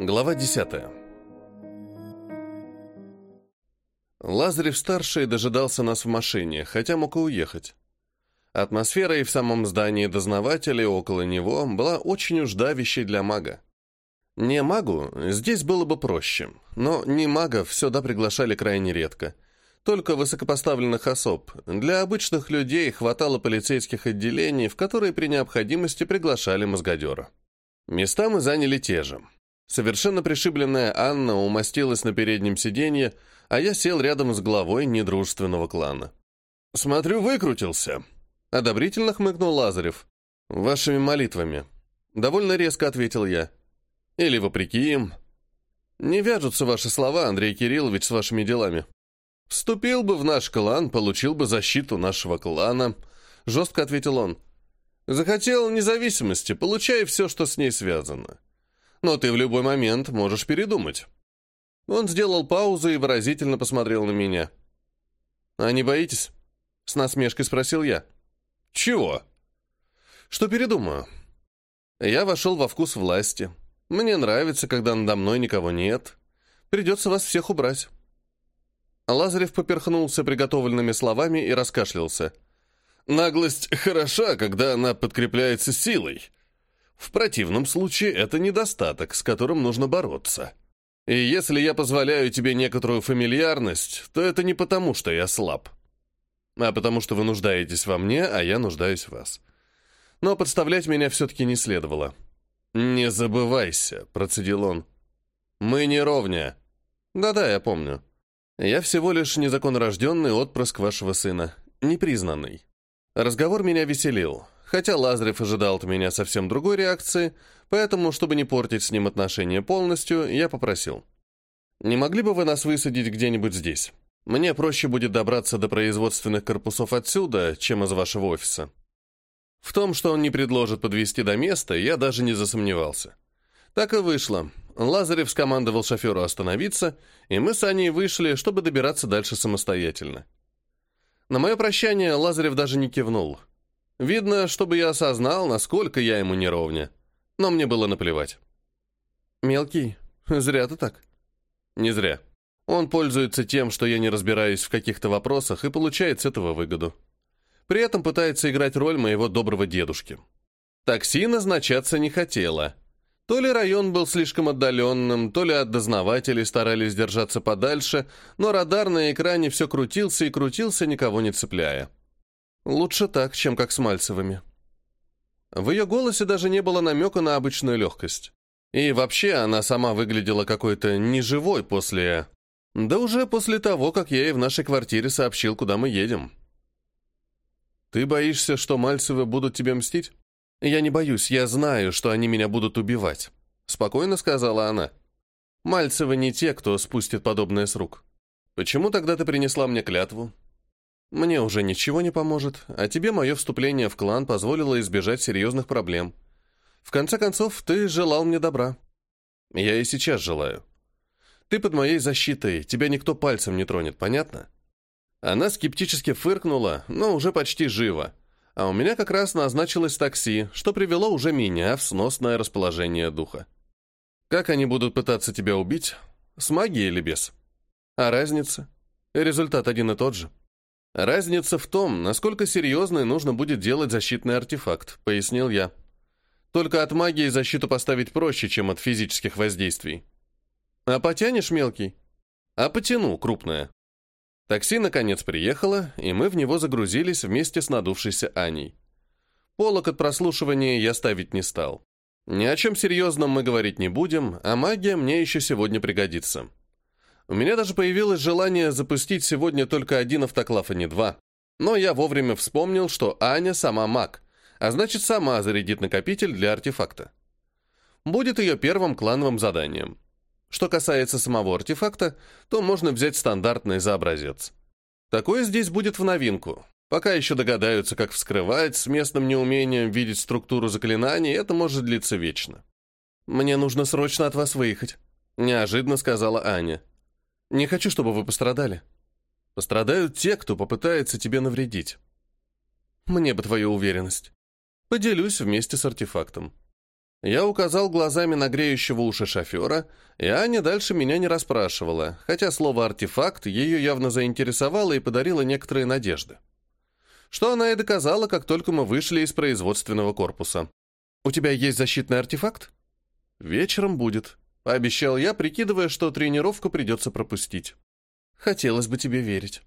Глава 10. Лазарев-старший дожидался нас в машине, хотя мог и уехать. Атмосфера и в самом здании дознавателя и около него была очень уж давящей для мага. Не магу здесь было бы проще, но не магов сюда приглашали крайне редко. Только высокопоставленных особ. Для обычных людей хватало полицейских отделений, в которые при необходимости приглашали мозгодера. Места мы заняли те же – Совершенно пришибленная Анна умостилась на переднем сиденье, а я сел рядом с главой недружественного клана. «Смотрю, выкрутился», — одобрительно хмыкнул Лазарев. «Вашими молитвами». Довольно резко ответил я. «Или вопреки им». «Не вяжутся ваши слова, Андрей Кириллович, с вашими делами». «Вступил бы в наш клан, получил бы защиту нашего клана», — жестко ответил он. «Захотел независимости, получай все, что с ней связано но ты в любой момент можешь передумать». Он сделал паузу и выразительно посмотрел на меня. «А не боитесь?» — с насмешкой спросил я. «Чего?» «Что передумаю?» Я вошел во вкус власти. Мне нравится, когда надо мной никого нет. Придется вас всех убрать. Лазарев поперхнулся приготовленными словами и раскашлялся. «Наглость хороша, когда она подкрепляется силой», в противном случае это недостаток, с которым нужно бороться. И если я позволяю тебе некоторую фамильярность, то это не потому, что я слаб, а потому что вы нуждаетесь во мне, а я нуждаюсь в вас. Но подставлять меня все-таки не следовало. «Не забывайся», — процедил он. «Мы не ровня». «Да-да, я помню. Я всего лишь незаконнорожденный отпрыск вашего сына, непризнанный». Разговор меня веселил хотя Лазарев ожидал от меня совсем другой реакции, поэтому, чтобы не портить с ним отношения полностью, я попросил. «Не могли бы вы нас высадить где-нибудь здесь? Мне проще будет добраться до производственных корпусов отсюда, чем из вашего офиса». В том, что он не предложит подвести до места, я даже не засомневался. Так и вышло. Лазарев скомандовал шоферу остановиться, и мы с Аней вышли, чтобы добираться дальше самостоятельно. На мое прощание Лазарев даже не кивнул. Видно, чтобы я осознал, насколько я ему неровня. Но мне было наплевать. «Мелкий, зря ты так». «Не зря. Он пользуется тем, что я не разбираюсь в каких-то вопросах и получает с этого выгоду. При этом пытается играть роль моего доброго дедушки. Такси назначаться не хотела. То ли район был слишком отдаленным, то ли от дознавателей старались держаться подальше, но радар на экране все крутился и крутился, никого не цепляя. Лучше так, чем как с Мальцевыми. В ее голосе даже не было намека на обычную легкость. И вообще она сама выглядела какой-то неживой после... Да уже после того, как я ей в нашей квартире сообщил, куда мы едем. «Ты боишься, что Мальцевы будут тебе мстить?» «Я не боюсь, я знаю, что они меня будут убивать», — спокойно сказала она. «Мальцевы не те, кто спустит подобное с рук. Почему тогда ты принесла мне клятву? Мне уже ничего не поможет, а тебе мое вступление в клан позволило избежать серьезных проблем. В конце концов, ты желал мне добра. Я и сейчас желаю. Ты под моей защитой, тебя никто пальцем не тронет, понятно? Она скептически фыркнула, но уже почти живо. А у меня как раз назначилось такси, что привело уже меня в сносное расположение духа. Как они будут пытаться тебя убить? С магией или без? А разница? Результат один и тот же. «Разница в том, насколько серьезной нужно будет делать защитный артефакт», — пояснил я. «Только от магии защиту поставить проще, чем от физических воздействий». «А потянешь, мелкий?» «А потяну, крупная». Такси, наконец, приехало, и мы в него загрузились вместе с надувшейся Аней. Полок от прослушивания я ставить не стал. Ни о чем серьезном мы говорить не будем, а магия мне еще сегодня пригодится. У меня даже появилось желание запустить сегодня только один автоклав, а не два. Но я вовремя вспомнил, что Аня сама маг, а значит, сама зарядит накопитель для артефакта. Будет ее первым клановым заданием. Что касается самого артефакта, то можно взять стандартный за образец. Такое здесь будет в новинку. Пока еще догадаются, как вскрывать, с местным неумением видеть структуру заклинаний, это может длиться вечно. «Мне нужно срочно от вас выехать», — неожиданно сказала Аня. Не хочу, чтобы вы пострадали. Пострадают те, кто попытается тебе навредить. Мне бы твою уверенность. Поделюсь вместе с артефактом. Я указал глазами на греющего уши шофера, и Аня дальше меня не расспрашивала, хотя слово «артефакт» ее явно заинтересовало и подарило некоторые надежды. Что она и доказала, как только мы вышли из производственного корпуса. «У тебя есть защитный артефакт?» «Вечером будет», — пообещал я, прикидывая, что тренировку придется пропустить. «Хотелось бы тебе верить».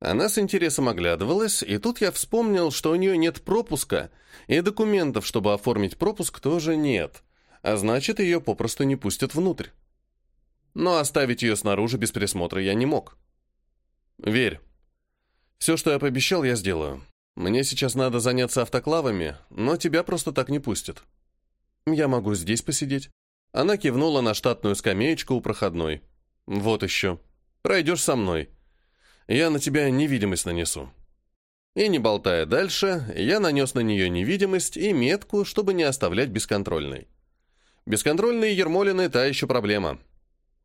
Она с интересом оглядывалась, и тут я вспомнил, что у нее нет пропуска, и документов, чтобы оформить пропуск, тоже нет, а значит, ее попросту не пустят внутрь. Но оставить ее снаружи без присмотра я не мог. Верь. Все, что я пообещал, я сделаю. Мне сейчас надо заняться автоклавами, но тебя просто так не пустят. Я могу здесь посидеть. Она кивнула на штатную скамеечку у проходной. Вот еще. Пройдешь со мной. Я на тебя невидимость нанесу». И не болтая дальше, я нанес на нее невидимость и метку, чтобы не оставлять бесконтрольной. Бесконтрольные ермолины – та еще проблема.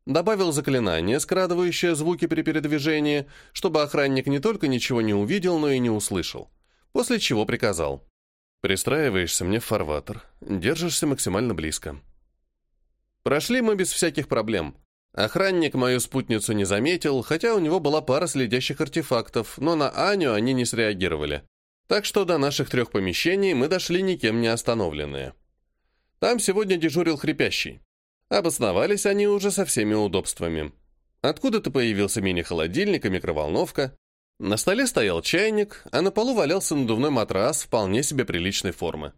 Добавил заклинание, скрадывающее звуки при передвижении, чтобы охранник не только ничего не увидел, но и не услышал. После чего приказал. «Пристраиваешься мне в фарватер, держишься максимально близко». Прошли мы без всяких проблем. Охранник мою спутницу не заметил, хотя у него была пара следящих артефактов, но на Аню они не среагировали. Так что до наших трех помещений мы дошли никем не остановленные. Там сегодня дежурил хрипящий. Обосновались они уже со всеми удобствами. Откуда-то появился мини-холодильник и микроволновка. На столе стоял чайник, а на полу валялся надувной матрас вполне себе приличной формы.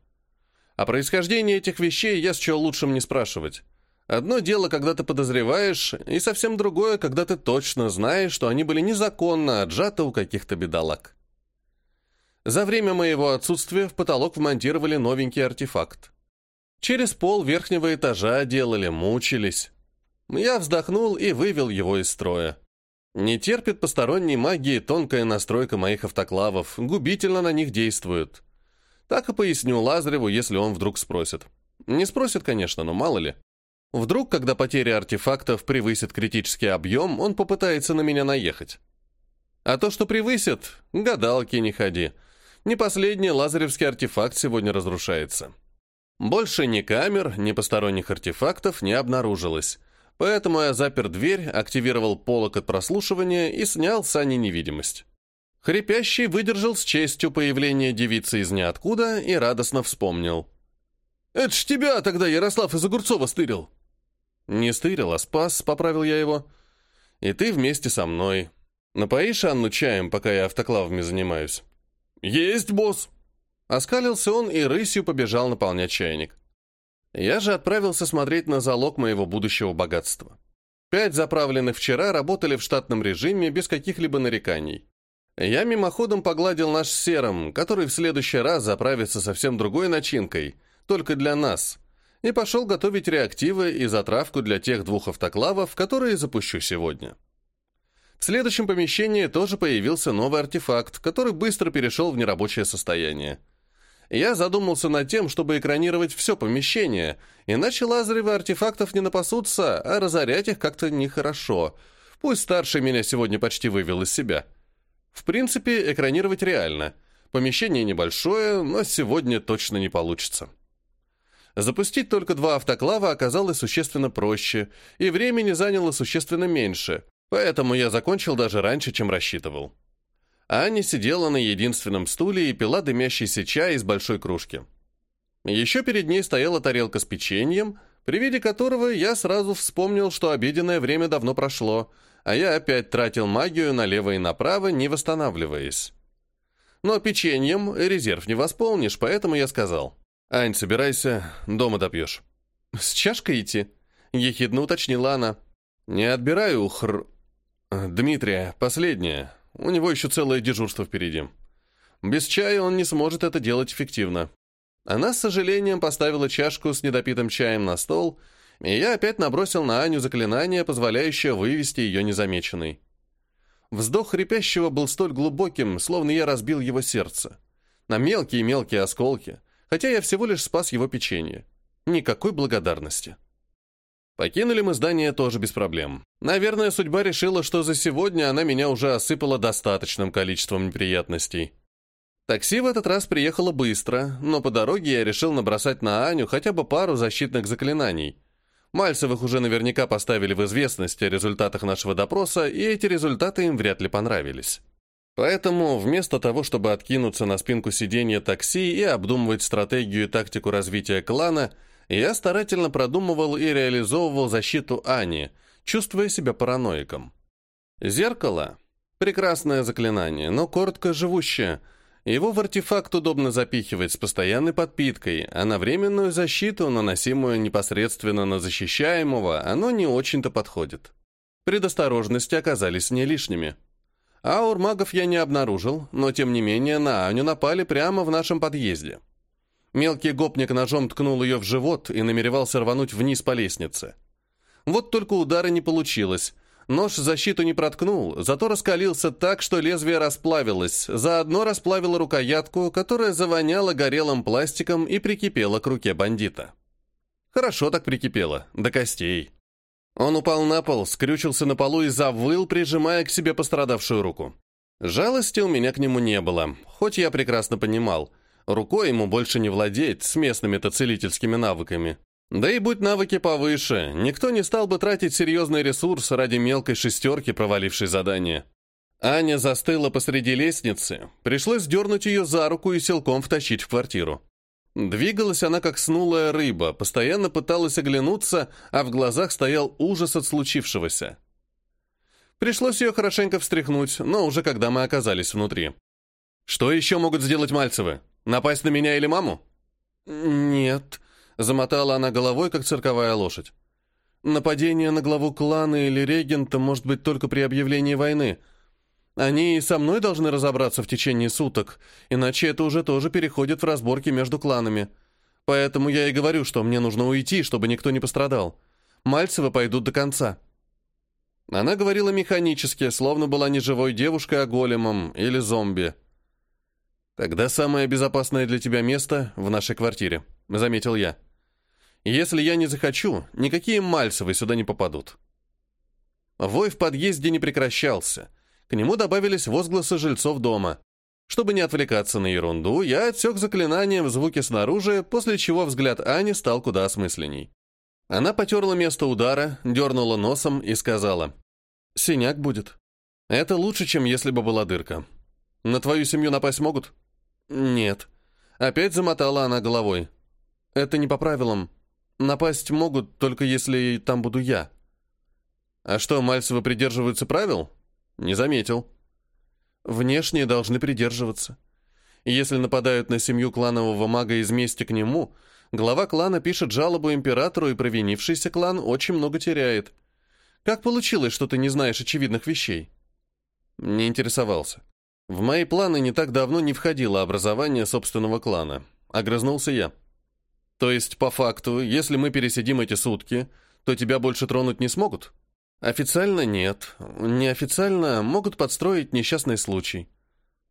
О происхождении этих вещей я счел лучшим не спрашивать. Одно дело, когда ты подозреваешь, и совсем другое, когда ты точно знаешь, что они были незаконно отжаты у каких-то бедолаг. За время моего отсутствия в потолок вмонтировали новенький артефакт. Через пол верхнего этажа делали, мучились. Я вздохнул и вывел его из строя. Не терпит посторонней магии тонкая настройка моих автоклавов, губительно на них действует. Так и поясню Лазареву, если он вдруг спросит. Не спросит, конечно, но мало ли. Вдруг, когда потеря артефактов превысит критический объем, он попытается на меня наехать. А то, что превысит, гадалки не ходи. Не последний лазаревский артефакт сегодня разрушается. Больше ни камер, ни посторонних артефактов не обнаружилось. Поэтому я запер дверь, активировал полок от прослушивания и снял с Ани невидимость. Хрипящий выдержал с честью появление девицы из ниоткуда и радостно вспомнил. «Это ж тебя тогда Ярослав из Огурцова стырил!» «Не стырил, а спас», — поправил я его. «И ты вместе со мной. Напоишь Анну чаем, пока я автоклавами занимаюсь?» «Есть, босс!» Оскалился он и рысью побежал наполнять чайник. Я же отправился смотреть на залог моего будущего богатства. Пять заправленных вчера работали в штатном режиме без каких-либо нареканий. Я мимоходом погладил наш сером, который в следующий раз заправится совсем другой начинкой, только для нас — и пошел готовить реактивы и затравку для тех двух автоклавов, которые запущу сегодня. В следующем помещении тоже появился новый артефакт, который быстро перешел в нерабочее состояние. Я задумался над тем, чтобы экранировать все помещение, иначе лазеревы артефактов не напасутся, а разорять их как-то нехорошо. Пусть старший меня сегодня почти вывел из себя. В принципе, экранировать реально. Помещение небольшое, но сегодня точно не получится. Запустить только два автоклава оказалось существенно проще, и времени заняло существенно меньше, поэтому я закончил даже раньше, чем рассчитывал. Аня сидела на единственном стуле и пила дымящийся чай из большой кружки. Еще перед ней стояла тарелка с печеньем, при виде которого я сразу вспомнил, что обеденное время давно прошло, а я опять тратил магию налево и направо, не восстанавливаясь. Но печеньем резерв не восполнишь, поэтому я сказал – «Ань, собирайся, дома допьешь». «С чашкой идти?» — ехидно уточнила она. «Не отбираю хр... Дмитрия, последнее. У него еще целое дежурство впереди. Без чая он не сможет это делать эффективно». Она с сожалением поставила чашку с недопитым чаем на стол, и я опять набросил на Аню заклинание, позволяющее вывести ее незамеченной. Вздох хрипящего был столь глубоким, словно я разбил его сердце. На мелкие-мелкие осколки — хотя я всего лишь спас его печенье. Никакой благодарности. Покинули мы здание тоже без проблем. Наверное, судьба решила, что за сегодня она меня уже осыпала достаточным количеством неприятностей. Такси в этот раз приехало быстро, но по дороге я решил набросать на Аню хотя бы пару защитных заклинаний. Мальцевых уже наверняка поставили в известность о результатах нашего допроса, и эти результаты им вряд ли понравились. Поэтому вместо того, чтобы откинуться на спинку сиденья такси и обдумывать стратегию и тактику развития клана, я старательно продумывал и реализовывал защиту Ани, чувствуя себя параноиком. Зеркало — прекрасное заклинание, но коротко живущее. Его в артефакт удобно запихивать с постоянной подпиткой, а на временную защиту, наносимую непосредственно на защищаемого, оно не очень-то подходит. Предосторожности оказались не лишними. Аур магов я не обнаружил, но тем не менее на Аню напали прямо в нашем подъезде. Мелкий гопник ножом ткнул ее в живот и намеревался рвануть вниз по лестнице. Вот только удара не получилось. Нож защиту не проткнул, зато раскалился так, что лезвие расплавилось, заодно расплавило рукоятку, которая завоняла горелым пластиком и прикипела к руке бандита. Хорошо так прикипела, до костей. Он упал на пол, скрючился на полу и завыл, прижимая к себе пострадавшую руку. Жалости у меня к нему не было, хоть я прекрасно понимал. Рукой ему больше не владеть с местными-то целительскими навыками. Да и будь навыки повыше, никто не стал бы тратить серьезный ресурс ради мелкой шестерки, провалившей задание. Аня застыла посреди лестницы, пришлось дернуть ее за руку и силком втащить в квартиру. Двигалась она как снулая рыба, постоянно пыталась оглянуться, а в глазах стоял ужас от случившегося. Пришлось ее хорошенько встряхнуть, но уже когда мы оказались внутри. «Что еще могут сделать Мальцевы? Напасть на меня или маму?» «Нет», — замотала она головой, как цирковая лошадь. «Нападение на главу клана или регента может быть только при объявлении войны. Они и со мной должны разобраться в течение суток, иначе это уже тоже переходит в разборки между кланами. Поэтому я и говорю, что мне нужно уйти, чтобы никто не пострадал. Мальцевы пойдут до конца». Она говорила механически, словно была не живой девушкой, а големом или зомби. «Тогда самое безопасное для тебя место в нашей квартире», — заметил я. «Если я не захочу, никакие Мальцевы сюда не попадут». Вой в подъезде не прекращался — к нему добавились возгласы жильцов дома. Чтобы не отвлекаться на ерунду, я отсек заклинанием звуки снаружи, после чего взгляд Ани стал куда осмысленней. Она потерла место удара, дернула носом и сказала, «Синяк будет. Это лучше, чем если бы была дырка. На твою семью напасть могут?» «Нет». Опять замотала она головой. «Это не по правилам. Напасть могут, только если там буду я». «А что, Мальцевы придерживаются правил?» Не заметил. Внешне должны придерживаться. Если нападают на семью кланового мага из мести к нему, глава клана пишет жалобу императору, и провинившийся клан очень много теряет. Как получилось, что ты не знаешь очевидных вещей? Не интересовался. В мои планы не так давно не входило образование собственного клана. Огрызнулся я. То есть, по факту, если мы пересидим эти сутки, то тебя больше тронуть не смогут? Официально нет. Неофициально могут подстроить несчастный случай.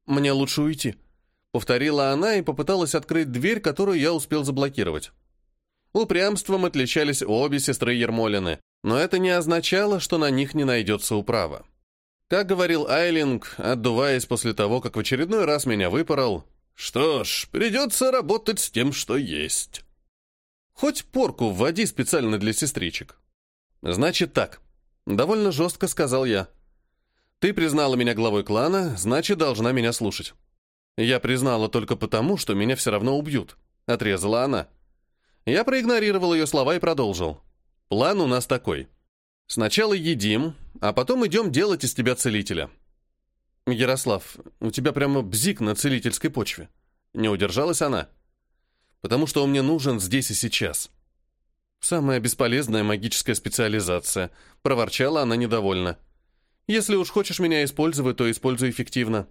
Мне лучше уйти. Повторила она и попыталась открыть дверь, которую я успел заблокировать. Упрямством отличались обе сестры Ермолины, но это не означало, что на них не найдется управа. Как говорил Айлинг, отдуваясь после того, как в очередной раз меня выпорол, «Что ж, придется работать с тем, что есть». Хоть порку вводи специально для сестричек. Значит так, Довольно жестко сказал я. Ты признала меня главой клана, значит, должна меня слушать. Я признала только потому, что меня все равно убьют. Отрезала она. Я проигнорировал ее слова и продолжил. План у нас такой. Сначала едим, а потом идем делать из тебя целителя. Ярослав, у тебя прямо бзик на целительской почве. Не удержалась она. Потому что он мне нужен здесь и сейчас. «Самая бесполезная магическая специализация», — проворчала она недовольно. «Если уж хочешь меня использовать, то используй эффективно.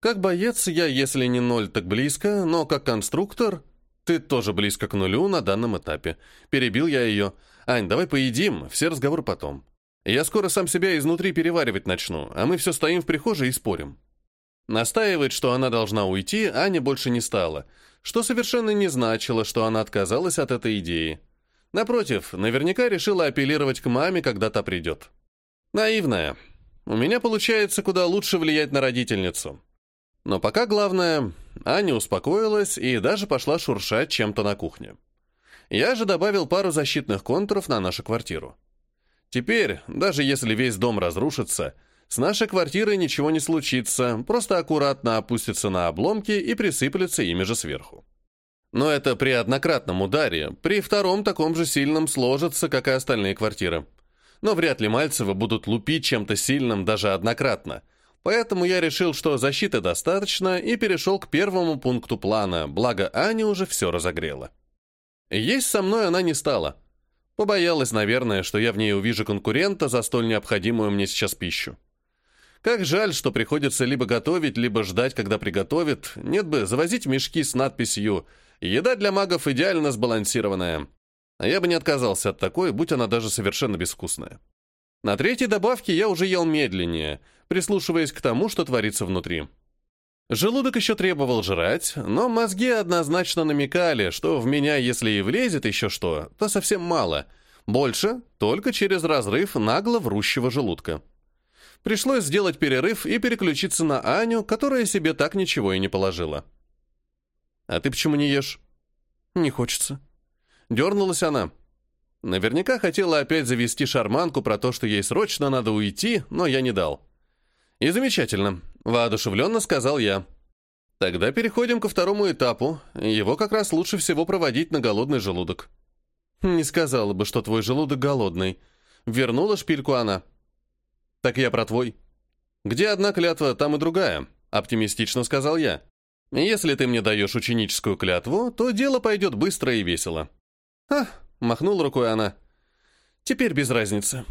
Как боец я, если не ноль, так близко, но как конструктор ты тоже близко к нулю на данном этапе. Перебил я ее. Ань, давай поедим, все разговоры потом. Я скоро сам себя изнутри переваривать начну, а мы все стоим в прихожей и спорим». Настаивать, что она должна уйти, Аня больше не стала, что совершенно не значило, что она отказалась от этой идеи. Напротив, наверняка решила апеллировать к маме, когда та придет. Наивная. У меня получается куда лучше влиять на родительницу. Но пока главное, Аня успокоилась и даже пошла шуршать чем-то на кухне. Я же добавил пару защитных контуров на нашу квартиру. Теперь, даже если весь дом разрушится, с нашей квартирой ничего не случится, просто аккуратно опустится на обломки и присыплется ими же сверху. Но это при однократном ударе, при втором таком же сильном сложится, как и остальные квартиры. Но вряд ли Мальцевы будут лупить чем-то сильным даже однократно. Поэтому я решил, что защиты достаточно, и перешел к первому пункту плана, благо Аня уже все разогрела. Есть со мной она не стала. Побоялась, наверное, что я в ней увижу конкурента за столь необходимую мне сейчас пищу. Как жаль, что приходится либо готовить, либо ждать, когда приготовит. Нет бы завозить мешки с надписью «Еда для магов идеально сбалансированная». А я бы не отказался от такой, будь она даже совершенно безвкусная. На третьей добавке я уже ел медленнее, прислушиваясь к тому, что творится внутри. Желудок еще требовал жрать, но мозги однозначно намекали, что в меня, если и влезет еще что, то совсем мало. Больше только через разрыв нагло врущего желудка. Пришлось сделать перерыв и переключиться на Аню, которая себе так ничего и не положила. «А ты почему не ешь?» «Не хочется». Дернулась она. Наверняка хотела опять завести шарманку про то, что ей срочно надо уйти, но я не дал. «И замечательно», — воодушевленно сказал я. «Тогда переходим ко второму этапу. Его как раз лучше всего проводить на голодный желудок». «Не сказала бы, что твой желудок голодный». Вернула шпильку она. «Так я про твой». «Где одна клятва, там и другая», — оптимистично сказал я. «Если ты мне даешь ученическую клятву, то дело пойдет быстро и весело». «А», — махнул рукой она. «Теперь без разницы».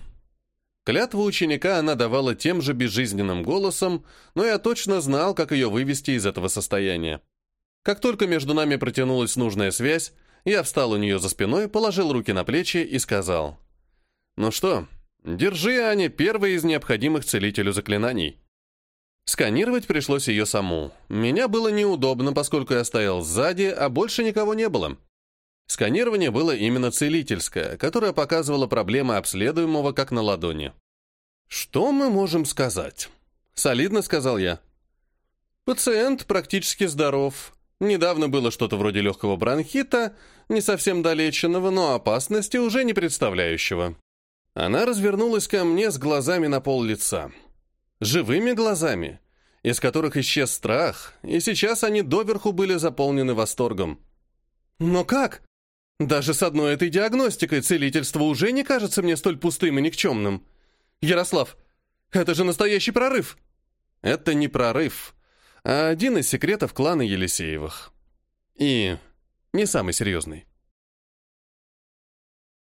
Клятву ученика она давала тем же безжизненным голосом, но я точно знал, как ее вывести из этого состояния. Как только между нами протянулась нужная связь, я встал у нее за спиной, положил руки на плечи и сказал. «Ну что, держи, Аня, первый из необходимых целителю заклинаний». Сканировать пришлось ее саму. Меня было неудобно, поскольку я стоял сзади, а больше никого не было. Сканирование было именно целительское, которое показывало проблемы обследуемого как на ладони. «Что мы можем сказать?» — солидно сказал я. «Пациент практически здоров. Недавно было что-то вроде легкого бронхита, не совсем долеченного, но опасности уже не представляющего». Она развернулась ко мне с глазами на пол лица. Живыми глазами, из которых исчез страх, и сейчас они доверху были заполнены восторгом. «Но как?» Даже с одной этой диагностикой целительство уже не кажется мне столь пустым и никчемным. Ярослав, это же настоящий прорыв. Это не прорыв, а один из секретов клана Елисеевых. И не самый серьезный.